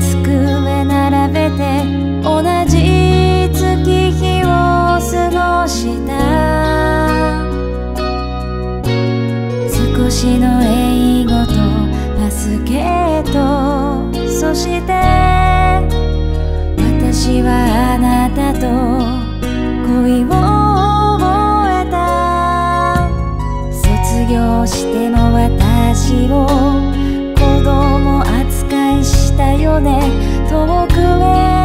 机並べて同じ月日を過ごした少しの英語とバスケットそして私はあなたと恋を覚えた卒業しても私をしたよね。遠くへ。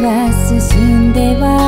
は進んでは